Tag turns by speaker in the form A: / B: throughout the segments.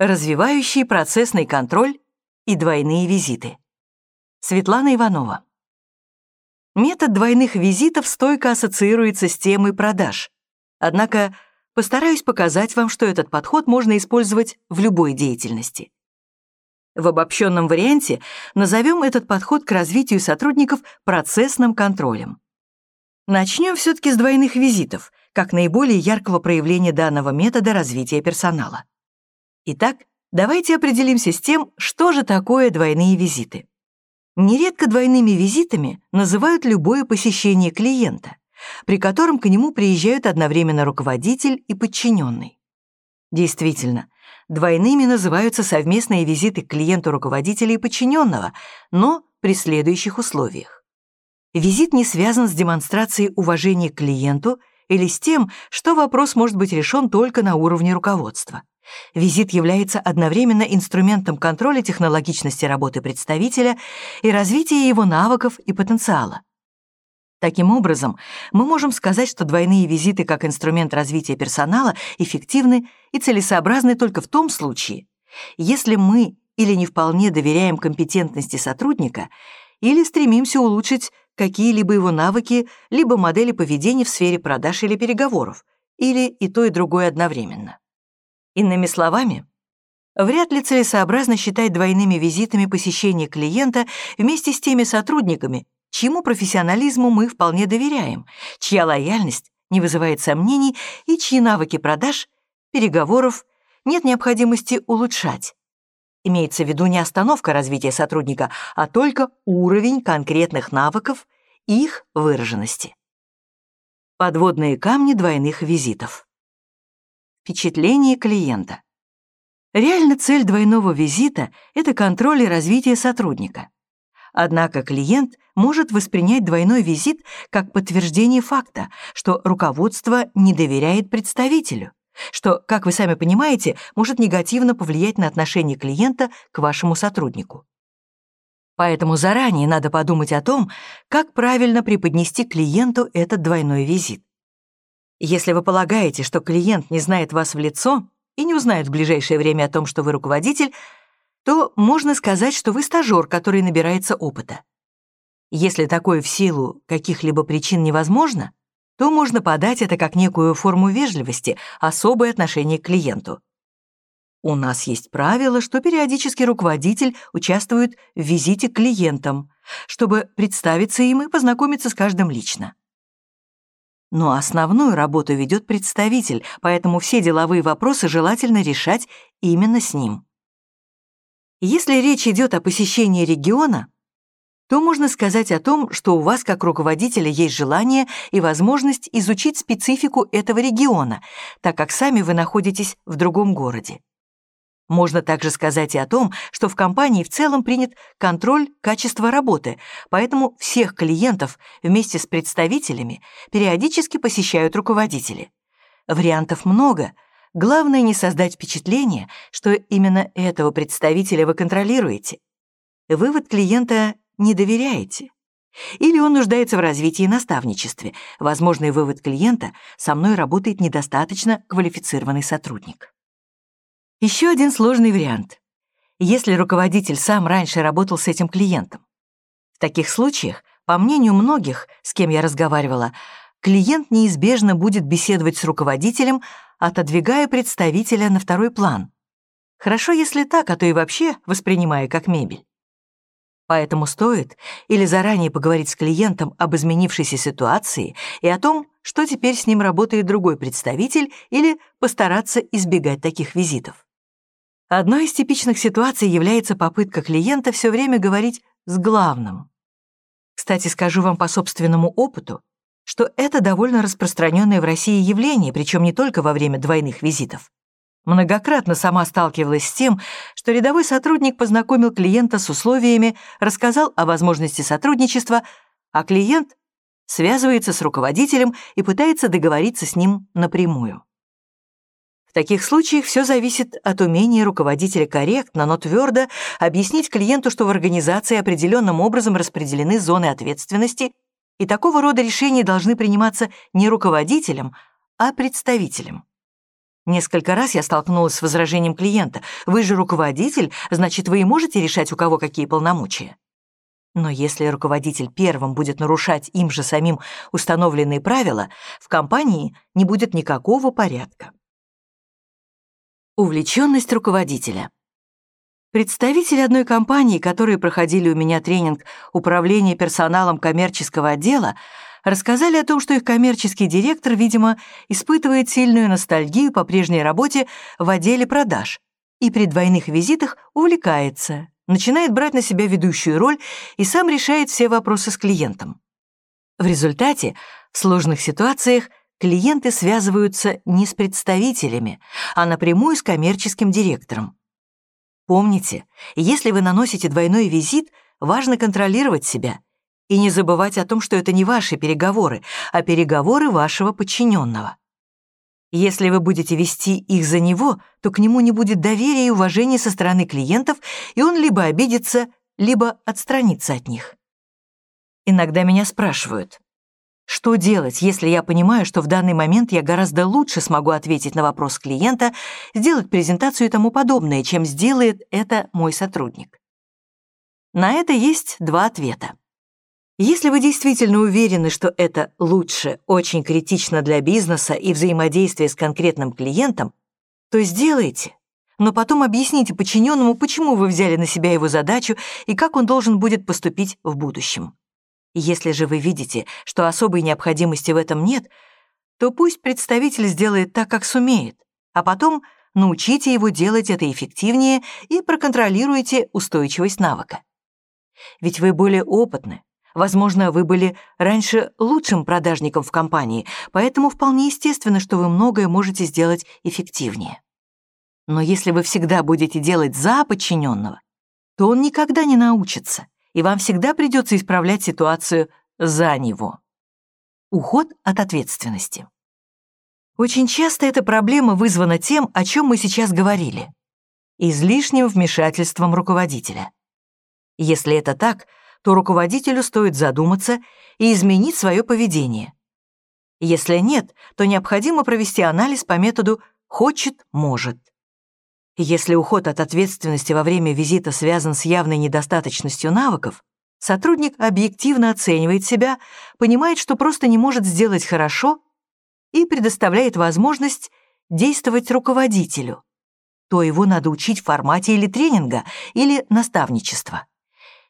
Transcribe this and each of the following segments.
A: Развивающий процессный контроль и двойные визиты. Светлана Иванова. Метод двойных визитов стойко ассоциируется с темой продаж. Однако постараюсь показать вам, что этот подход можно использовать в любой деятельности. В обобщенном варианте назовем этот подход к развитию сотрудников процессным контролем. Начнем все-таки с двойных визитов, как наиболее яркого проявления данного метода развития персонала. Итак, давайте определимся с тем, что же такое двойные визиты. Нередко двойными визитами называют любое посещение клиента, при котором к нему приезжают одновременно руководитель и подчиненный. Действительно, двойными называются совместные визиты к клиенту руководителя и подчиненного, но при следующих условиях. Визит не связан с демонстрацией уважения к клиенту или с тем, что вопрос может быть решен только на уровне руководства. Визит является одновременно инструментом контроля технологичности работы представителя и развития его навыков и потенциала. Таким образом, мы можем сказать, что двойные визиты как инструмент развития персонала эффективны и целесообразны только в том случае, если мы или не вполне доверяем компетентности сотрудника, или стремимся улучшить какие-либо его навыки, либо модели поведения в сфере продаж или переговоров, или и то, и другое одновременно. Иными словами, вряд ли целесообразно считать двойными визитами посещение клиента вместе с теми сотрудниками, чьему профессионализму мы вполне доверяем, чья лояльность не вызывает сомнений и чьи навыки продаж, переговоров нет необходимости улучшать. Имеется в виду не остановка развития сотрудника, а только уровень конкретных навыков и их выраженности. Подводные камни двойных визитов. Впечатление клиента. Реально цель двойного визита — это контроль и развитие сотрудника. Однако клиент может воспринять двойной визит как подтверждение факта, что руководство не доверяет представителю, что, как вы сами понимаете, может негативно повлиять на отношение клиента к вашему сотруднику. Поэтому заранее надо подумать о том, как правильно преподнести клиенту этот двойной визит. Если вы полагаете, что клиент не знает вас в лицо и не узнает в ближайшее время о том, что вы руководитель, то можно сказать, что вы стажёр, который набирается опыта. Если такое в силу каких-либо причин невозможно, то можно подать это как некую форму вежливости, особое отношение к клиенту. У нас есть правило, что периодически руководитель участвует в визите к клиентам, чтобы представиться им и познакомиться с каждым лично. Но основную работу ведет представитель, поэтому все деловые вопросы желательно решать именно с ним. Если речь идет о посещении региона, то можно сказать о том, что у вас как руководителя есть желание и возможность изучить специфику этого региона, так как сами вы находитесь в другом городе. Можно также сказать и о том, что в компании в целом принят контроль качества работы, поэтому всех клиентов вместе с представителями периодически посещают руководители. Вариантов много. Главное не создать впечатление, что именно этого представителя вы контролируете. Вывод клиента не доверяете. Или он нуждается в развитии и наставничестве. Возможный вывод клиента — со мной работает недостаточно квалифицированный сотрудник. Еще один сложный вариант. Если руководитель сам раньше работал с этим клиентом. В таких случаях, по мнению многих, с кем я разговаривала, клиент неизбежно будет беседовать с руководителем, отодвигая представителя на второй план. Хорошо, если так, а то и вообще воспринимая как мебель. Поэтому стоит или заранее поговорить с клиентом об изменившейся ситуации и о том, что теперь с ним работает другой представитель, или постараться избегать таких визитов. Одной из типичных ситуаций является попытка клиента все время говорить с главным. Кстати, скажу вам по собственному опыту, что это довольно распространенное в России явление, причем не только во время двойных визитов. Многократно сама сталкивалась с тем, что рядовой сотрудник познакомил клиента с условиями, рассказал о возможности сотрудничества, а клиент связывается с руководителем и пытается договориться с ним напрямую. В таких случаях все зависит от умения руководителя корректно, но твердо объяснить клиенту, что в организации определенным образом распределены зоны ответственности, и такого рода решения должны приниматься не руководителем, а представителем. Несколько раз я столкнулась с возражением клиента. «Вы же руководитель, значит, вы и можете решать, у кого какие полномочия». Но если руководитель первым будет нарушать им же самим установленные правила, в компании не будет никакого порядка. Увлеченность руководителя. Представители одной компании, которые проходили у меня тренинг управления персоналом коммерческого отдела, рассказали о том, что их коммерческий директор, видимо, испытывает сильную ностальгию по прежней работе в отделе продаж и при двойных визитах увлекается, начинает брать на себя ведущую роль и сам решает все вопросы с клиентом. В результате в сложных ситуациях клиенты связываются не с представителями, а напрямую с коммерческим директором. Помните, если вы наносите двойной визит, важно контролировать себя и не забывать о том, что это не ваши переговоры, а переговоры вашего подчиненного. Если вы будете вести их за него, то к нему не будет доверия и уважения со стороны клиентов, и он либо обидится, либо отстранится от них. Иногда меня спрашивают, что делать, если я понимаю, что в данный момент я гораздо лучше смогу ответить на вопрос клиента, сделать презентацию и тому подобное, чем сделает это мой сотрудник? На это есть два ответа. Если вы действительно уверены, что это лучше, очень критично для бизнеса и взаимодействия с конкретным клиентом, то сделайте. Но потом объясните подчиненному, почему вы взяли на себя его задачу и как он должен будет поступить в будущем. Если же вы видите, что особой необходимости в этом нет, то пусть представитель сделает так, как сумеет, а потом научите его делать это эффективнее и проконтролируйте устойчивость навыка. Ведь вы более опытны, Возможно, вы были раньше лучшим продажником в компании, поэтому вполне естественно, что вы многое можете сделать эффективнее. Но если вы всегда будете делать за подчиненного, то он никогда не научится, и вам всегда придется исправлять ситуацию за него. Уход от ответственности. Очень часто эта проблема вызвана тем, о чем мы сейчас говорили — излишним вмешательством руководителя. Если это так — то руководителю стоит задуматься и изменить свое поведение. Если нет, то необходимо провести анализ по методу «хочет, может». Если уход от ответственности во время визита связан с явной недостаточностью навыков, сотрудник объективно оценивает себя, понимает, что просто не может сделать хорошо и предоставляет возможность действовать руководителю, то его надо учить в формате или тренинга, или наставничества.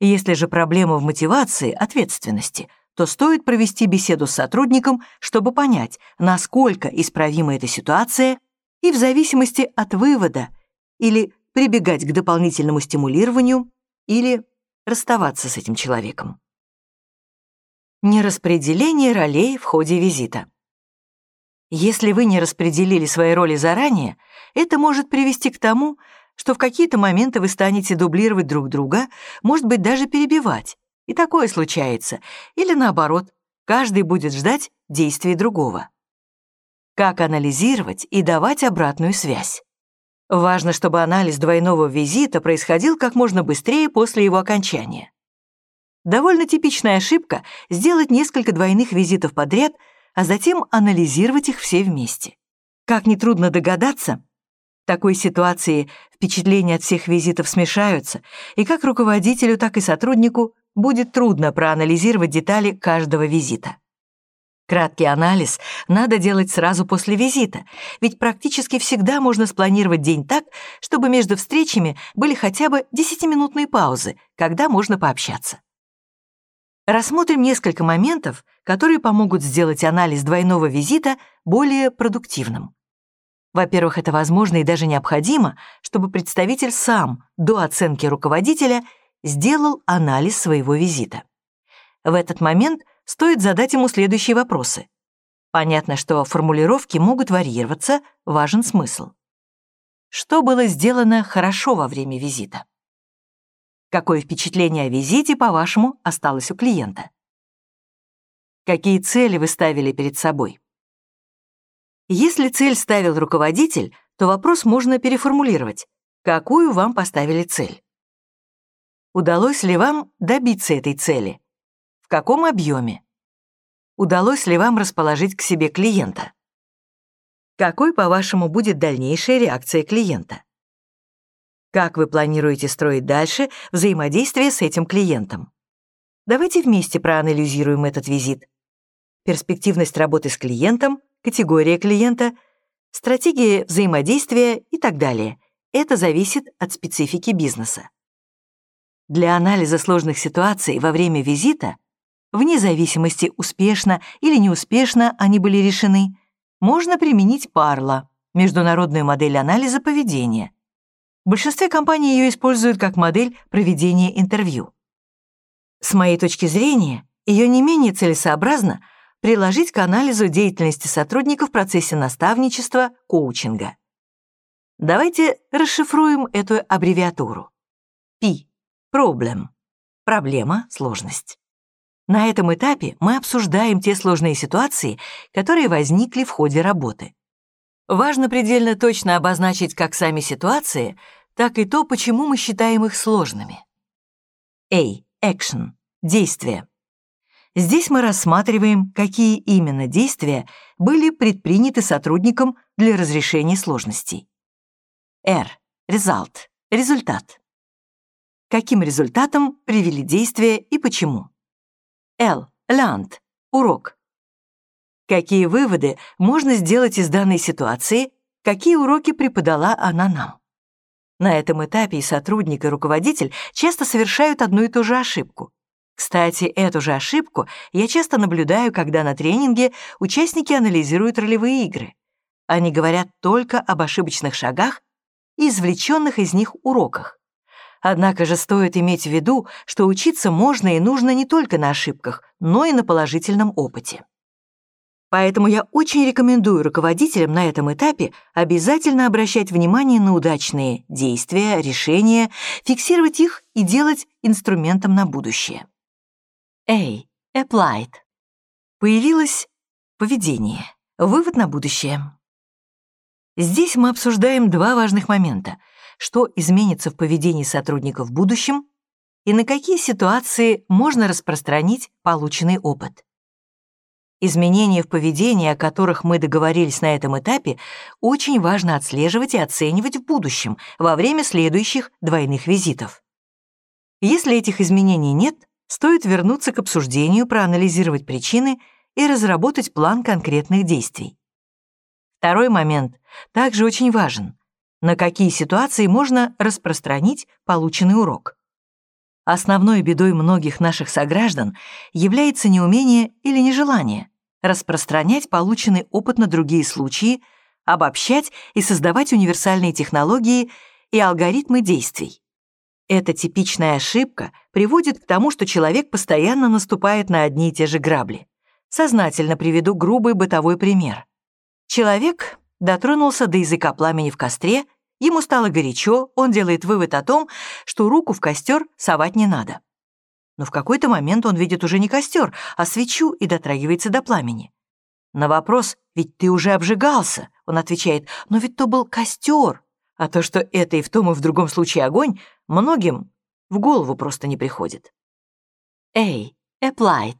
A: Если же проблема в мотивации, ответственности, то стоит провести беседу с сотрудником, чтобы понять, насколько исправима эта ситуация, и в зависимости от вывода или прибегать к дополнительному стимулированию, или расставаться с этим человеком. Нераспределение ролей в ходе визита. Если вы не распределили свои роли заранее, это может привести к тому, что в какие-то моменты вы станете дублировать друг друга, может быть, даже перебивать. И такое случается. Или наоборот, каждый будет ждать действий другого. Как анализировать и давать обратную связь? Важно, чтобы анализ двойного визита происходил как можно быстрее после его окончания. Довольно типичная ошибка — сделать несколько двойных визитов подряд, а затем анализировать их все вместе. Как нетрудно догадаться, в такой ситуации впечатления от всех визитов смешаются, и как руководителю, так и сотруднику будет трудно проанализировать детали каждого визита. Краткий анализ надо делать сразу после визита, ведь практически всегда можно спланировать день так, чтобы между встречами были хотя бы 10-минутные паузы, когда можно пообщаться. Рассмотрим несколько моментов, которые помогут сделать анализ двойного визита более продуктивным. Во-первых, это возможно и даже необходимо, чтобы представитель сам до оценки руководителя сделал анализ своего визита. В этот момент стоит задать ему следующие вопросы. Понятно, что формулировки могут варьироваться, важен смысл. Что было сделано хорошо во время визита? Какое впечатление о визите, по-вашему, осталось у клиента? Какие цели вы ставили перед собой? Если цель ставил руководитель, то вопрос можно переформулировать. Какую вам поставили цель? Удалось ли вам добиться этой цели? Каком объеме? Удалось ли вам расположить к себе клиента? Какой, по-вашему, будет дальнейшая реакция клиента? Как вы планируете строить дальше взаимодействие с этим клиентом? Давайте вместе проанализируем этот визит. Перспективность работы с клиентом, категория клиента, стратегия взаимодействия и так далее. Это зависит от специфики бизнеса. Для анализа сложных ситуаций во время визита, вне зависимости, успешно или неуспешно они были решены, можно применить Парла, международную модель анализа поведения. В большинстве компаний ее используют как модель проведения интервью. С моей точки зрения, ее не менее целесообразно приложить к анализу деятельности сотрудников в процессе наставничества, коучинга. Давайте расшифруем эту аббревиатуру. P – problem – проблема, сложность. На этом этапе мы обсуждаем те сложные ситуации, которые возникли в ходе работы. Важно предельно точно обозначить как сами ситуации, так и то, почему мы считаем их сложными. A. Action. Действия. Здесь мы рассматриваем, какие именно действия были предприняты сотрудником для разрешения сложностей. R. Result. Результат. Каким результатом привели действия и почему? Л. Learned. Урок. Какие выводы можно сделать из данной ситуации, какие уроки преподала она нам? На этом этапе и сотрудник, и руководитель часто совершают одну и ту же ошибку. Кстати, эту же ошибку я часто наблюдаю, когда на тренинге участники анализируют ролевые игры. Они говорят только об ошибочных шагах и извлеченных из них уроках. Однако же стоит иметь в виду, что учиться можно и нужно не только на ошибках, но и на положительном опыте. Поэтому я очень рекомендую руководителям на этом этапе обязательно обращать внимание на удачные действия, решения, фиксировать их и делать инструментом на будущее. A. Applied. Появилось поведение. Вывод на будущее. Здесь мы обсуждаем два важных момента — что изменится в поведении сотрудников в будущем и на какие ситуации можно распространить полученный опыт. Изменения в поведении, о которых мы договорились на этом этапе, очень важно отслеживать и оценивать в будущем, во время следующих двойных визитов. Если этих изменений нет, стоит вернуться к обсуждению, проанализировать причины и разработать план конкретных действий. Второй момент также очень важен на какие ситуации можно распространить полученный урок. Основной бедой многих наших сограждан является неумение или нежелание распространять полученный опыт на другие случаи, обобщать и создавать универсальные технологии и алгоритмы действий. Эта типичная ошибка приводит к тому, что человек постоянно наступает на одни и те же грабли. Сознательно приведу грубый бытовой пример. Человек дотронулся до языка пламени в костре, ему стало горячо, он делает вывод о том, что руку в костер совать не надо. Но в какой-то момент он видит уже не костер, а свечу и дотрагивается до пламени. На вопрос «Ведь ты уже обжигался», он отвечает «Но ведь то был костер», а то, что это и в том, и в другом случае огонь, многим в голову просто не приходит. A. Applied.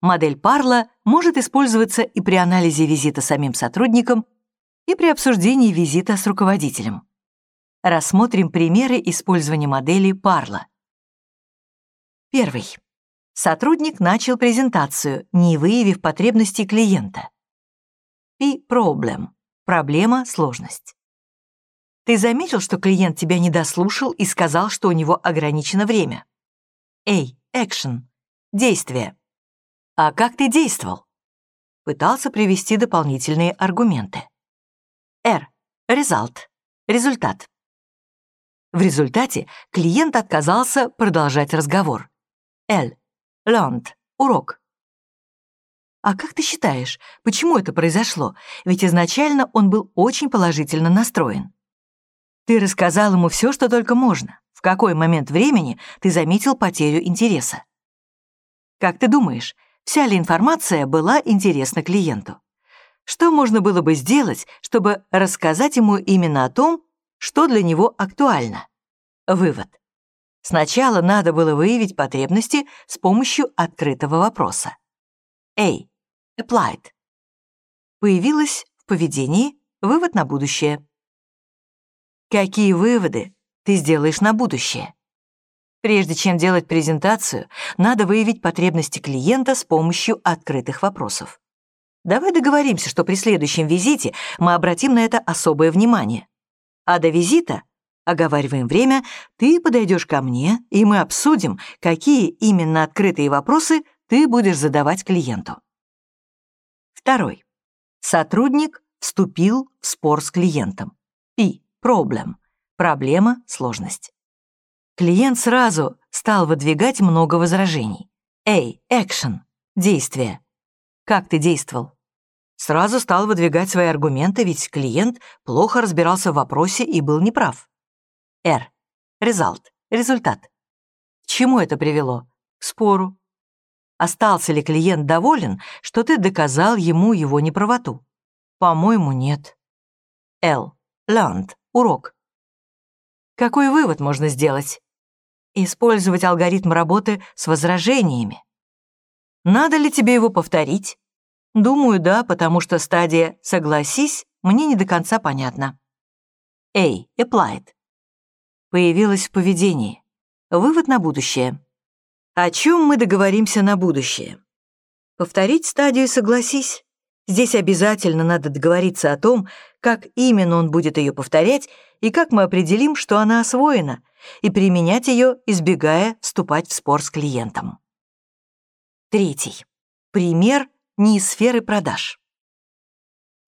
A: Модель Парла может использоваться и при анализе визита самим сотрудником, и при обсуждении визита с руководителем. Рассмотрим примеры использования модели Парла. Первый. Сотрудник начал презентацию, не выявив потребностей клиента. P-problem – проблема, сложность. Ты заметил, что клиент тебя не дослушал и сказал, что у него ограничено время? A. Action – действие. А как ты действовал? Пытался привести дополнительные аргументы. R. Result. Результат. В результате клиент отказался продолжать разговор. L. Learned. Урок. А как ты считаешь, почему это произошло? Ведь изначально он был очень положительно настроен. Ты рассказал ему все, что только можно. В какой момент времени ты заметил потерю интереса? Как ты думаешь, вся ли информация была интересна клиенту. Что можно было бы сделать, чтобы рассказать ему именно о том, что для него актуально? Вывод. Сначала надо было выявить потребности с помощью открытого вопроса. A. Applied. Появилось в поведении, вывод на будущее. Какие выводы ты сделаешь на будущее? Прежде чем делать презентацию, надо выявить потребности клиента с помощью открытых вопросов. Давай договоримся, что при следующем визите мы обратим на это особое внимание. А до визита, оговариваем время, ты подойдешь ко мне, и мы обсудим, какие именно открытые вопросы ты будешь задавать клиенту. Второй. Сотрудник вступил в спор с клиентом. P. Problem. Проблема, сложность. Клиент сразу стал выдвигать много возражений. A. Action. Действие. Как ты действовал? Сразу стал выдвигать свои аргументы, ведь клиент плохо разбирался в вопросе и был неправ. R. Result. Результат. К чему это привело? К спору. Остался ли клиент доволен, что ты доказал ему его неправоту? По-моему, нет. L. Learned. Урок. Какой вывод можно сделать? Использовать алгоритм работы с возражениями. Надо ли тебе его повторить? Думаю, да, потому что стадия «согласись» мне не до конца понятна. A. Applied. Появилась в поведении. Вывод на будущее. О чем мы договоримся на будущее? Повторить стадию «согласись». Здесь обязательно надо договориться о том, как именно он будет ее повторять и как мы определим, что она освоена, и применять ее, избегая вступать в спор с клиентом. Третий. Пример не из сферы продаж.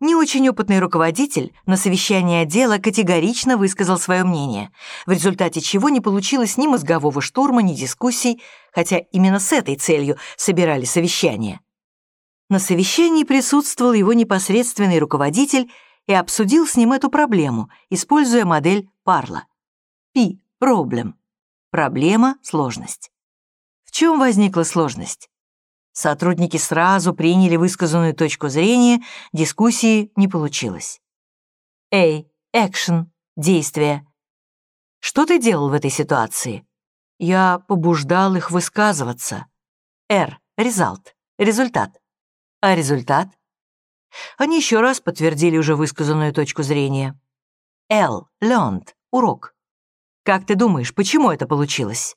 A: Не очень опытный руководитель на совещании отдела категорично высказал свое мнение, в результате чего не получилось ни мозгового штурма, ни дискуссий, хотя именно с этой целью собирали совещание. На совещании присутствовал его непосредственный руководитель и обсудил с ним эту проблему, используя модель Парла. P – problem. Проблема – сложность. В чем возникла сложность? Сотрудники сразу приняли высказанную точку зрения, дискуссии не получилось. A – action – действие. Что ты делал в этой ситуации? Я побуждал их высказываться. R – result – результат. А результат? Они еще раз подтвердили уже высказанную точку зрения. L. Learned. Урок. Как ты думаешь, почему это получилось?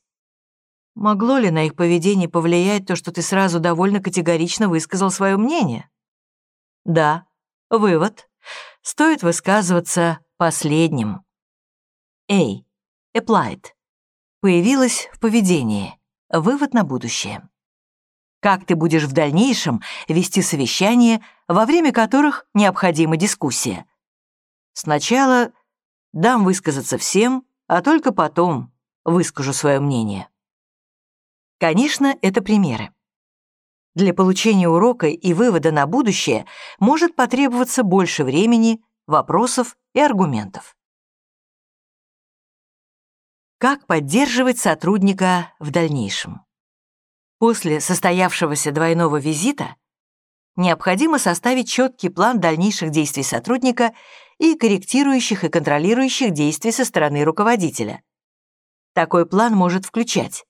A: Могло ли на их поведение повлиять то, что ты сразу довольно категорично высказал свое мнение? Да. Вывод. Стоит высказываться последним. A. Applied. Появилась в поведении. Вывод на будущее как ты будешь в дальнейшем вести совещания, во время которых необходима дискуссия. Сначала дам высказаться всем, а только потом выскажу свое мнение. Конечно, это примеры. Для получения урока и вывода на будущее может потребоваться больше времени, вопросов и аргументов. Как поддерживать сотрудника в дальнейшем? После состоявшегося двойного визита необходимо составить четкий план дальнейших действий сотрудника и корректирующих и контролирующих действий со стороны руководителя. Такой план может включать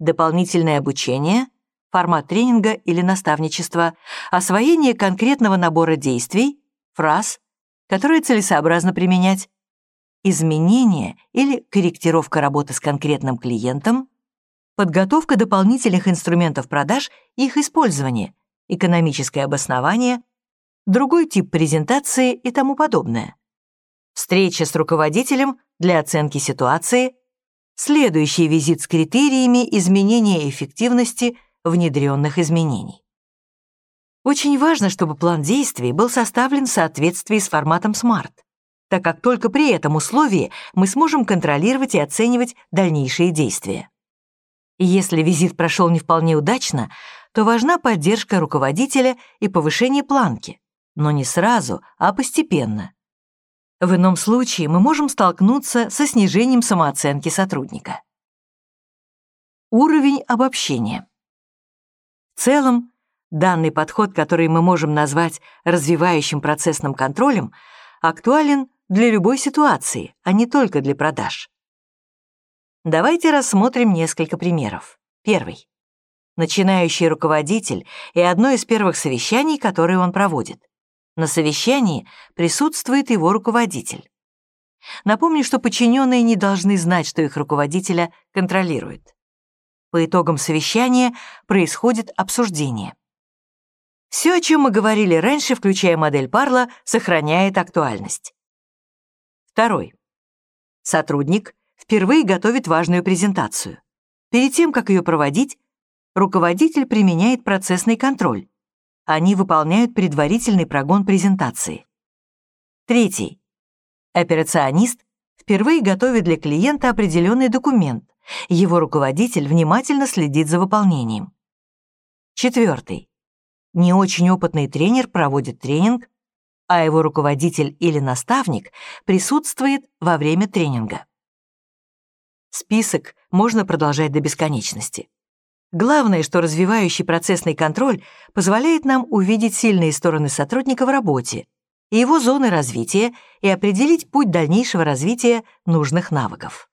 A: дополнительное обучение, формат тренинга или наставничества, освоение конкретного набора действий, фраз, которые целесообразно применять, изменение или корректировка работы с конкретным клиентом, подготовка дополнительных инструментов продаж и их использование, экономическое обоснование, другой тип презентации и тому подобное. Встреча с руководителем для оценки ситуации, следующий визит с критериями изменения эффективности внедренных изменений. Очень важно, чтобы план действий был составлен в соответствии с форматом SMART, так как только при этом условии мы сможем контролировать и оценивать дальнейшие действия. Если визит прошел не вполне удачно, то важна поддержка руководителя и повышение планки, но не сразу, а постепенно. В ином случае мы можем столкнуться со снижением самооценки сотрудника. Уровень обобщения. В целом, данный подход, который мы можем назвать развивающим процессным контролем, актуален для любой ситуации, а не только для продаж. Давайте рассмотрим несколько примеров. Первый. Начинающий руководитель и одно из первых совещаний, которые он проводит. На совещании присутствует его руководитель. Напомню, что подчиненные не должны знать, что их руководителя контролирует. По итогам совещания происходит обсуждение. Все, о чем мы говорили раньше, включая модель Парла, сохраняет актуальность. Второй. Сотрудник впервые готовит важную презентацию. Перед тем, как ее проводить, руководитель применяет процессный контроль. Они выполняют предварительный прогон презентации. Третий. Операционист впервые готовит для клиента определенный документ. Его руководитель внимательно следит за выполнением. Четвертый. Не очень опытный тренер проводит тренинг, а его руководитель или наставник присутствует во время тренинга. Список можно продолжать до бесконечности. Главное, что развивающий процессный контроль позволяет нам увидеть сильные стороны сотрудника в работе и его зоны развития и определить путь дальнейшего развития нужных навыков.